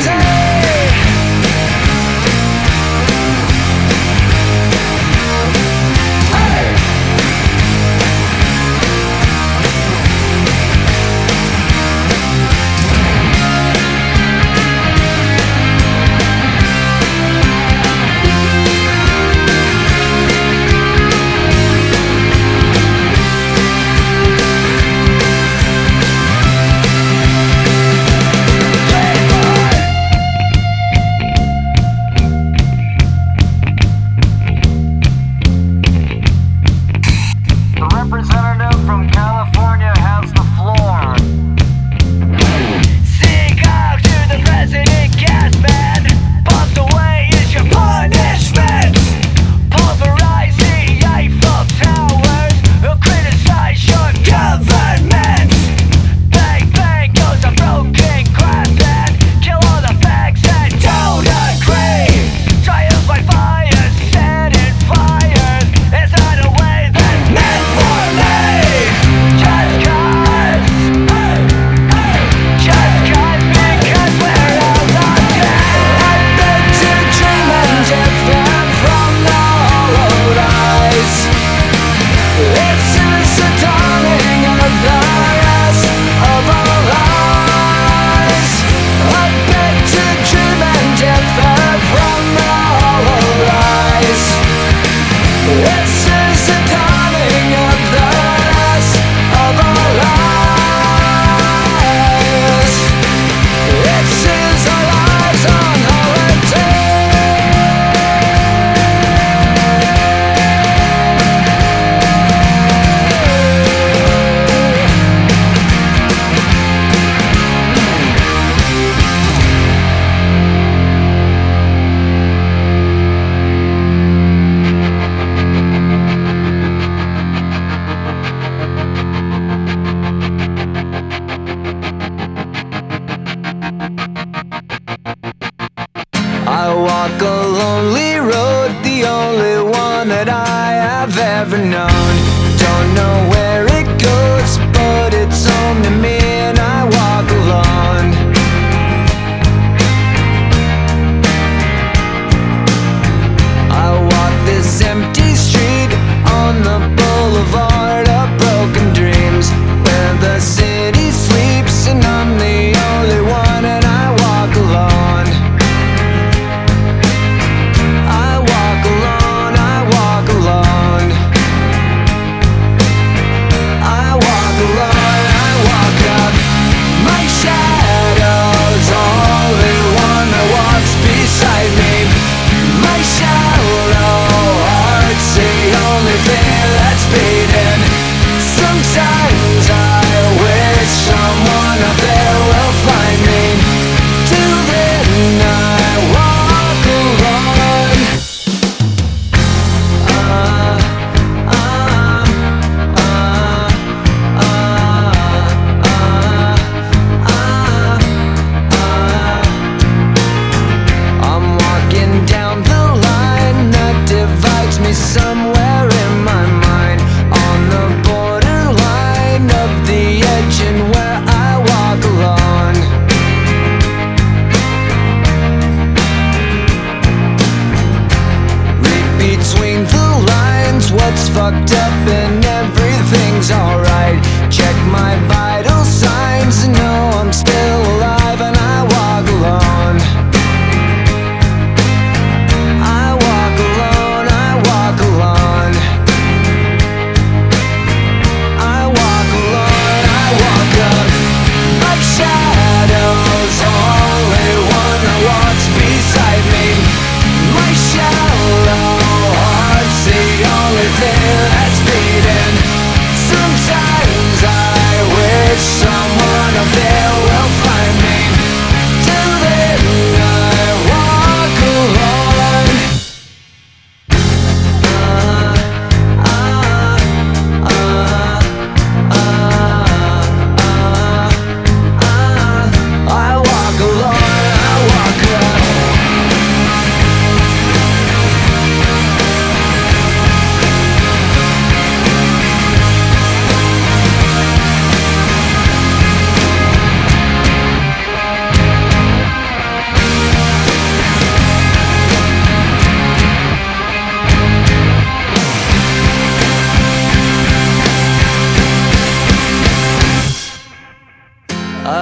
time. empty. fucked up and everything's alright. Check my vibe.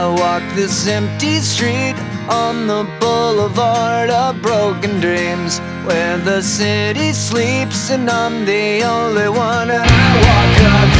I walk this empty street on the boulevard of broken dreams where the city sleeps and I'm the only one. And I walk up